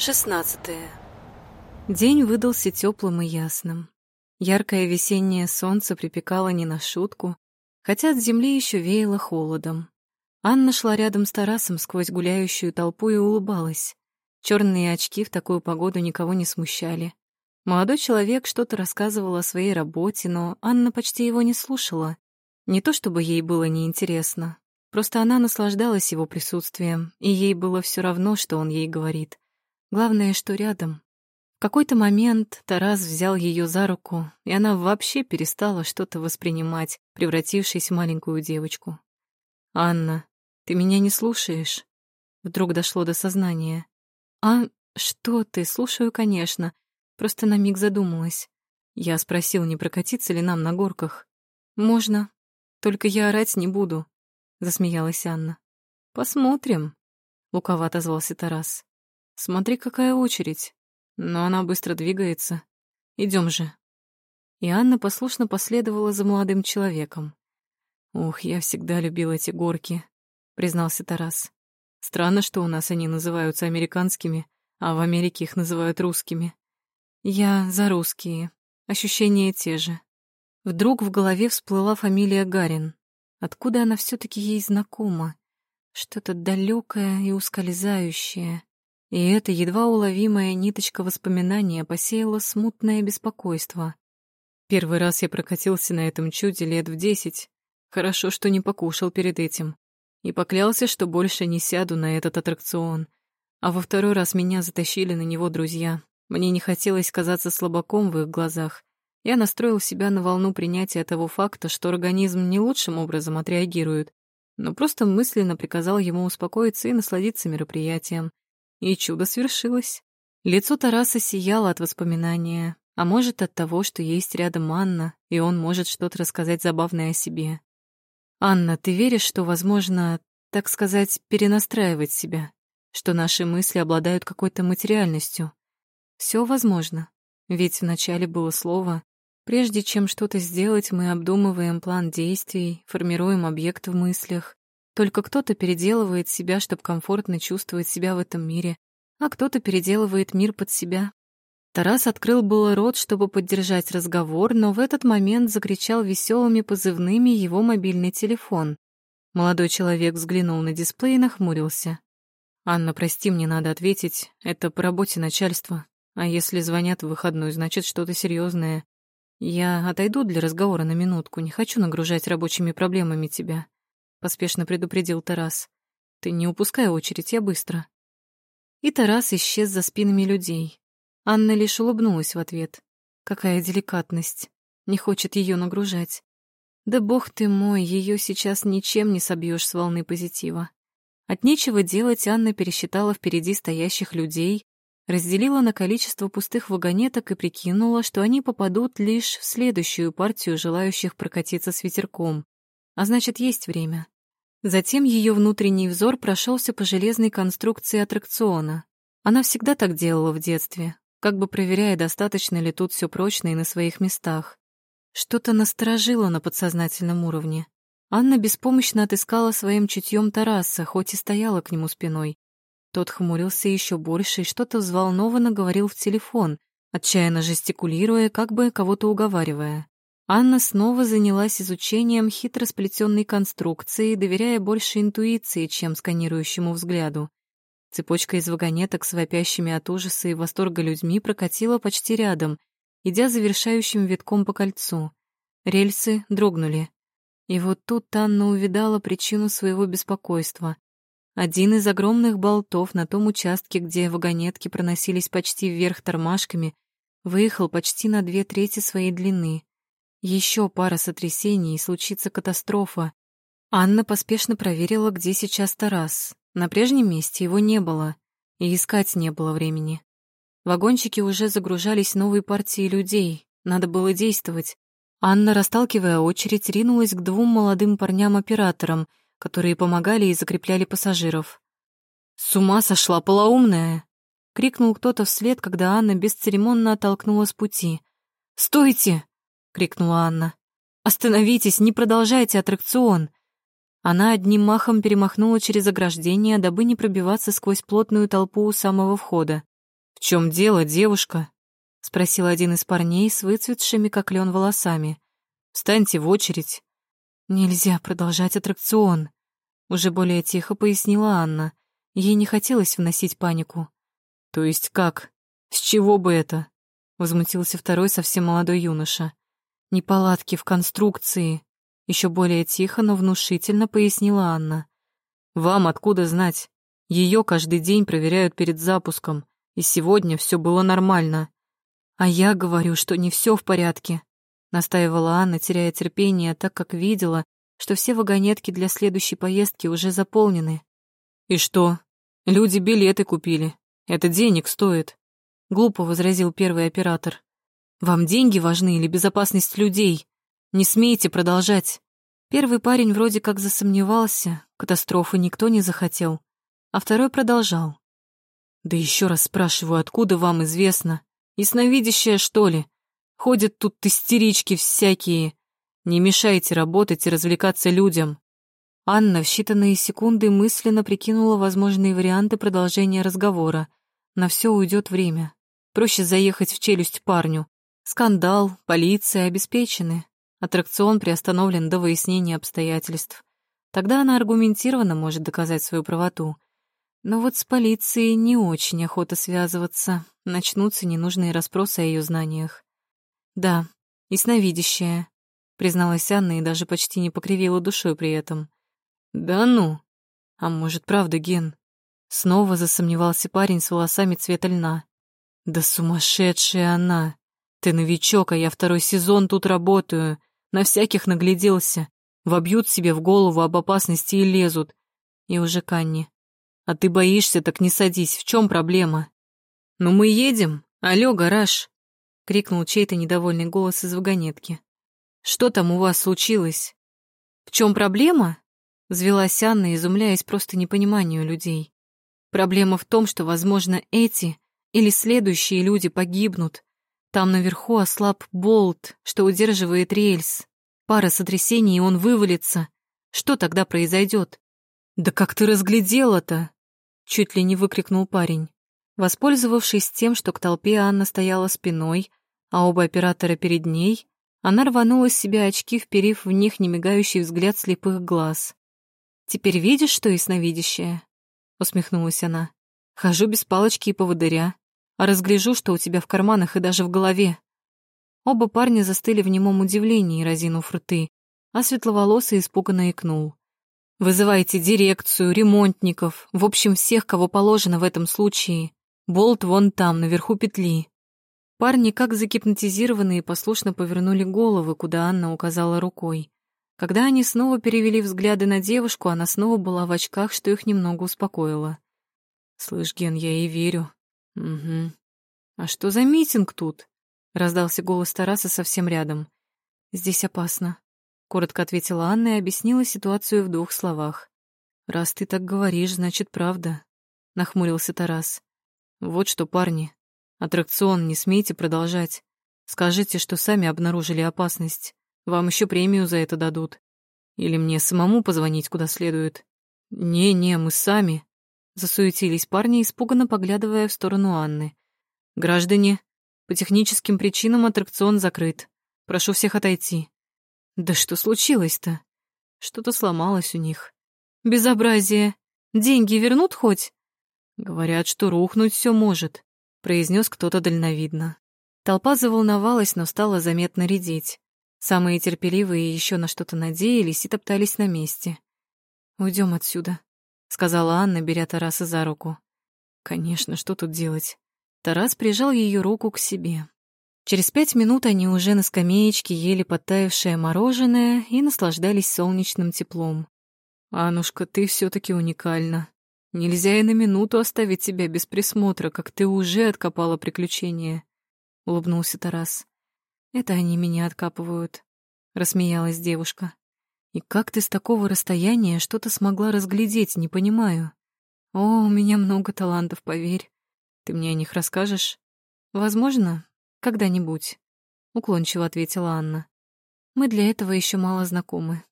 Шестнадцатое. День выдался теплым и ясным. Яркое весеннее солнце припекало не на шутку, хотя от земли еще веяло холодом. Анна шла рядом с Тарасом сквозь гуляющую толпу и улыбалась. Черные очки в такую погоду никого не смущали. Молодой человек что-то рассказывал о своей работе, но Анна почти его не слушала. Не то чтобы ей было неинтересно, просто она наслаждалась его присутствием, и ей было все равно, что он ей говорит. Главное, что рядом. В какой-то момент Тарас взял ее за руку, и она вообще перестала что-то воспринимать, превратившись в маленькую девочку. «Анна, ты меня не слушаешь?» Вдруг дошло до сознания. «А что ты? Слушаю, конечно. Просто на миг задумалась. Я спросил, не прокатиться ли нам на горках. «Можно. Только я орать не буду», — засмеялась Анна. «Посмотрим», — лукаво отозвался Тарас. Смотри, какая очередь. Но она быстро двигается. Идем же. И Анна послушно последовала за молодым человеком. «Ух, я всегда любил эти горки», — признался Тарас. «Странно, что у нас они называются американскими, а в Америке их называют русскими. Я за русские. Ощущения те же». Вдруг в голове всплыла фамилия Гарин. Откуда она все таки ей знакома? Что-то далекое и ускользающее. И эта едва уловимая ниточка воспоминания посеяла смутное беспокойство. Первый раз я прокатился на этом чуде лет в десять. Хорошо, что не покушал перед этим. И поклялся, что больше не сяду на этот аттракцион. А во второй раз меня затащили на него друзья. Мне не хотелось казаться слабаком в их глазах. Я настроил себя на волну принятия того факта, что организм не лучшим образом отреагирует, но просто мысленно приказал ему успокоиться и насладиться мероприятием. И чудо свершилось. Лицо Тараса сияло от воспоминания, а может, от того, что есть рядом Анна, и он может что-то рассказать забавное о себе. «Анна, ты веришь, что возможно, так сказать, перенастраивать себя, что наши мысли обладают какой-то материальностью? Все возможно, ведь вначале было слово Прежде чем что-то сделать, мы обдумываем план действий, формируем объект в мыслях, только кто-то переделывает себя, чтобы комфортно чувствовать себя в этом мире, а кто-то переделывает мир под себя. Тарас открыл было рот, чтобы поддержать разговор, но в этот момент закричал веселыми позывными его мобильный телефон. Молодой человек взглянул на дисплей и нахмурился. «Анна, прости, мне надо ответить. Это по работе начальства. А если звонят в выходной, значит, что-то серьезное. Я отойду для разговора на минутку, не хочу нагружать рабочими проблемами тебя поспешно предупредил Тарас. Ты не упускай очередь, я быстро. И Тарас исчез за спинами людей. Анна лишь улыбнулась в ответ. Какая деликатность. Не хочет ее нагружать. Да бог ты мой, ее сейчас ничем не собьешь с волны позитива. От нечего делать Анна пересчитала впереди стоящих людей, разделила на количество пустых вагонеток и прикинула, что они попадут лишь в следующую партию желающих прокатиться с ветерком. А значит, есть время. Затем ее внутренний взор прошелся по железной конструкции аттракциона. Она всегда так делала в детстве, как бы проверяя, достаточно ли тут все прочно и на своих местах. Что-то насторожило на подсознательном уровне. Анна беспомощно отыскала своим чутьем Тараса, хоть и стояла к нему спиной. Тот хмурился еще больше и что-то взволнованно говорил в телефон, отчаянно жестикулируя, как бы кого-то уговаривая. Анна снова занялась изучением хитро сплетенной конструкции, доверяя больше интуиции, чем сканирующему взгляду. Цепочка из вагонеток с вопящими от ужаса и восторга людьми прокатила почти рядом, идя завершающим витком по кольцу. Рельсы дрогнули. И вот тут Анна увидала причину своего беспокойства. Один из огромных болтов на том участке, где вагонетки проносились почти вверх тормашками, выехал почти на две трети своей длины. Еще пара сотрясений, и случится катастрофа. Анна поспешно проверила, где сейчас Тарас. На прежнем месте его не было, и искать не было времени. Вагончики уже загружались новой партией людей, надо было действовать. Анна, расталкивая очередь, ринулась к двум молодым парням-операторам, которые помогали и закрепляли пассажиров. «С ума сошла полоумная!» — крикнул кто-то вслед, когда Анна бесцеремонно оттолкнула с пути. «Стойте!» — крикнула Анна. «Остановитесь, не продолжайте аттракцион!» Она одним махом перемахнула через ограждение, дабы не пробиваться сквозь плотную толпу у самого входа. «В чем дело, девушка?» — спросил один из парней с выцветшими, как лен, волосами. «Встаньте в очередь». «Нельзя продолжать аттракцион», — уже более тихо пояснила Анна. Ей не хотелось вносить панику. «То есть как? С чего бы это?» — возмутился второй совсем молодой юноша. «Неполадки в конструкции», — еще более тихо, но внушительно пояснила Анна. «Вам откуда знать? Ее каждый день проверяют перед запуском, и сегодня все было нормально. А я говорю, что не все в порядке, настаивала Анна, теряя терпение, так как видела, что все вагонетки для следующей поездки уже заполнены. И что? Люди билеты купили. Это денег стоит. Глупо возразил первый оператор. Вам деньги важны или безопасность людей? Не смейте продолжать. Первый парень вроде как засомневался, катастрофы никто не захотел а второй продолжал. «Да еще раз спрашиваю, откуда вам известно? Ясновидящая, что ли? Ходят тут истерички всякие. Не мешайте работать и развлекаться людям». Анна в считанные секунды мысленно прикинула возможные варианты продолжения разговора. На все уйдет время. Проще заехать в челюсть парню. Скандал, полиция обеспечены. Аттракцион приостановлен до выяснения обстоятельств. Тогда она аргументированно может доказать свою правоту. Но вот с полицией не очень охота связываться, начнутся ненужные расспросы о ее знаниях. Да, ясновидящая, призналась Анна и даже почти не покривила душой при этом. Да ну, а может, правда, Ген? Снова засомневался парень с волосами цвета льна. Да сумасшедшая она! Ты новичок, а я второй сезон тут работаю. На всяких нагляделся. Вобьют себе в голову об опасности и лезут. И уже Канни. А ты боишься, так не садись. В чем проблема? Ну мы едем. Алло, гараж. Крикнул чей-то недовольный голос из вагонетки. Что там у вас случилось? В чем проблема? Взвелась Анна, изумляясь просто непониманию людей. Проблема в том, что, возможно, эти или следующие люди погибнут. Там наверху ослаб болт, что удерживает рельс. Пара сотрясений, и он вывалится. Что тогда произойдет? Да как ты разглядела-то? Чуть ли не выкрикнул парень. Воспользовавшись тем, что к толпе Анна стояла спиной, а оба оператора перед ней, она рванула с себя очки, вперив в них немигающий взгляд слепых глаз. «Теперь видишь, что ясновидящее?» — усмехнулась она. «Хожу без палочки и поводыря, а разгляжу, что у тебя в карманах и даже в голове». Оба парня застыли в немом удивлении, разинув рты, а светловолосый испуганно икнул. Вызывайте дирекцию, ремонтников, в общем, всех, кого положено в этом случае. Болт вон там, наверху петли. Парни, как загипнотизированные, послушно повернули головы, куда Анна указала рукой. Когда они снова перевели взгляды на девушку, она снова была в очках, что их немного успокоило. «Слышь, Ген, я ей верю». «Угу. А что за митинг тут?» — раздался голос Тараса совсем рядом. «Здесь опасно», коротко ответила Анна и объяснила ситуацию в двух словах. «Раз ты так говоришь, значит, правда», — нахмурился Тарас. «Вот что, парни, аттракцион не смейте продолжать. Скажите, что сами обнаружили опасность. Вам еще премию за это дадут. Или мне самому позвонить куда следует?» «Не-не, мы сами», — засуетились парни, испуганно поглядывая в сторону Анны. «Граждане, по техническим причинам аттракцион закрыт. Прошу всех отойти. Да что случилось-то? Что-то сломалось у них. Безобразие. Деньги вернут хоть? Говорят, что рухнуть все может, произнес кто-то дальновидно. Толпа заволновалась, но стала заметно редеть. Самые терпеливые еще на что-то надеялись и топтались на месте. Уйдем отсюда», — сказала Анна, беря Тараса за руку. «Конечно, что тут делать?» Тарас прижал ее руку к себе. Через пять минут они уже на скамеечке ели подтаявшее мороженое и наслаждались солнечным теплом. «Анушка, ты все таки уникальна. Нельзя и на минуту оставить тебя без присмотра, как ты уже откопала приключения», — улыбнулся Тарас. «Это они меня откапывают», — рассмеялась девушка. «И как ты с такого расстояния что-то смогла разглядеть, не понимаю. О, у меня много талантов, поверь. Ты мне о них расскажешь? Возможно, когда-нибудь, уклончиво ответила Анна. Мы для этого еще мало знакомы.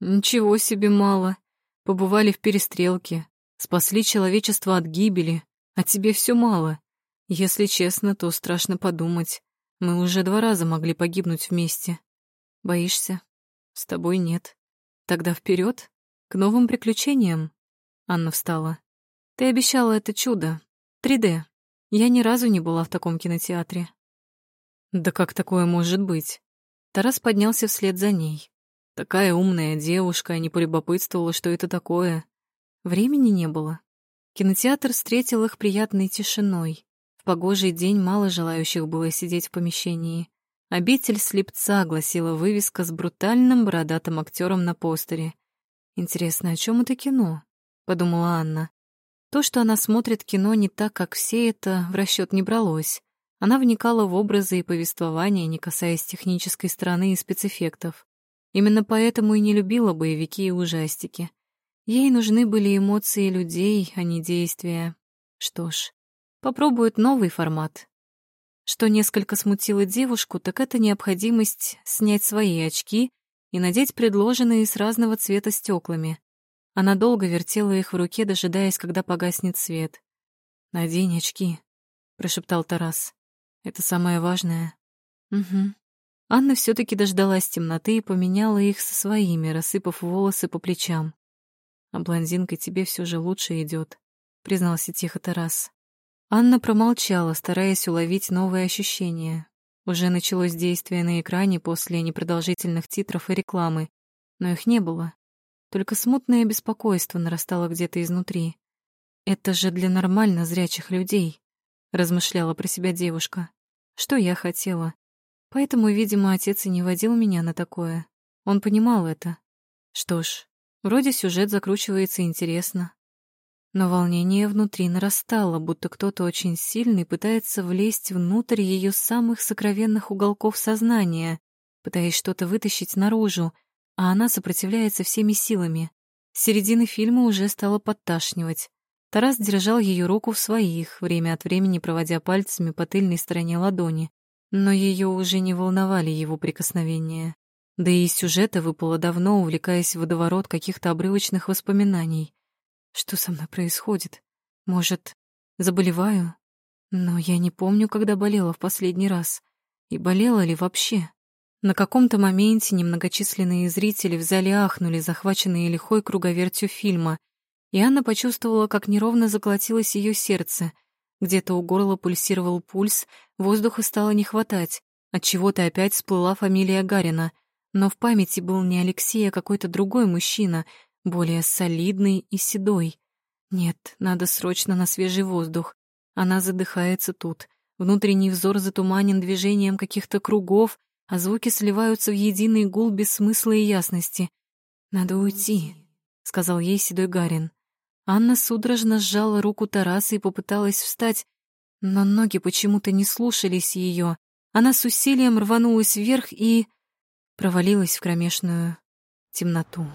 Ничего себе мало. Побывали в перестрелке, спасли человечество от гибели, а тебе все мало. Если честно, то страшно подумать. Мы уже два раза могли погибнуть вместе. Боишься? С тобой нет. Тогда вперед, к новым приключениям. Анна встала. Ты обещала это чудо. 3D. Я ни разу не была в таком кинотеатре. Да как такое может быть? Тарас поднялся вслед за ней. Такая умная девушка, не полюбопытствовала, что это такое. Времени не было. Кинотеатр встретил их приятной тишиной. В погожий день мало желающих было сидеть в помещении. «Обитель слепца» гласила вывеска с брутальным бородатым актером на постере. «Интересно, о чем это кино?» — подумала Анна. То, что она смотрит кино не так, как все это, в расчет не бралось. Она вникала в образы и повествования, не касаясь технической стороны и спецэффектов. Именно поэтому и не любила боевики и ужастики. Ей нужны были эмоции людей, а не действия. Что ж, попробует новый формат. Что несколько смутило девушку, так это необходимость снять свои очки и надеть предложенные с разного цвета стеклами. Она долго вертела их в руке, дожидаясь, когда погаснет свет. «Надень очки», — прошептал Тарас. «Это самое важное». «Угу». Анна все таки дождалась темноты и поменяла их со своими, рассыпав волосы по плечам. «А блондинка тебе все же лучше идет, признался тихо Тарас. Анна промолчала, стараясь уловить новые ощущения. Уже началось действие на экране после непродолжительных титров и рекламы, но их не было. Только смутное беспокойство нарастало где-то изнутри. «Это же для нормально зрячих людей», — размышляла про себя девушка. «Что я хотела? Поэтому, видимо, отец и не водил меня на такое. Он понимал это. Что ж, вроде сюжет закручивается интересно. Но волнение внутри нарастало, будто кто-то очень сильный пытается влезть внутрь ее самых сокровенных уголков сознания, пытаясь что-то вытащить наружу, а она сопротивляется всеми силами. С середины фильма уже стало подташнивать. Тарас держал ее руку в своих, время от времени проводя пальцами по тыльной стороне ладони но ее уже не волновали его прикосновения. Да и из сюжета выпало давно, увлекаясь в водоворот каких-то обрывочных воспоминаний. Что со мной происходит? Может, заболеваю? Но я не помню, когда болела в последний раз. И болела ли вообще? На каком-то моменте немногочисленные зрители в зале ахнули, захваченные лихой круговертью фильма, и Анна почувствовала, как неровно заколотилось ее сердце — где-то у горла пульсировал пульс, воздуха стало не хватать. От чего-то опять всплыла фамилия Гарина, но в памяти был не Алексей, а какой-то другой мужчина, более солидный и седой. Нет, надо срочно на свежий воздух. Она задыхается тут. Внутренний взор затуманен движением каких-то кругов, а звуки сливаются в единый гул без смысла и ясности. «Надо уйти», — сказал ей седой Гарин. Анна судорожно сжала руку Тараса и попыталась встать, но ноги почему-то не слушались ее. Она с усилием рванулась вверх и провалилась в кромешную темноту.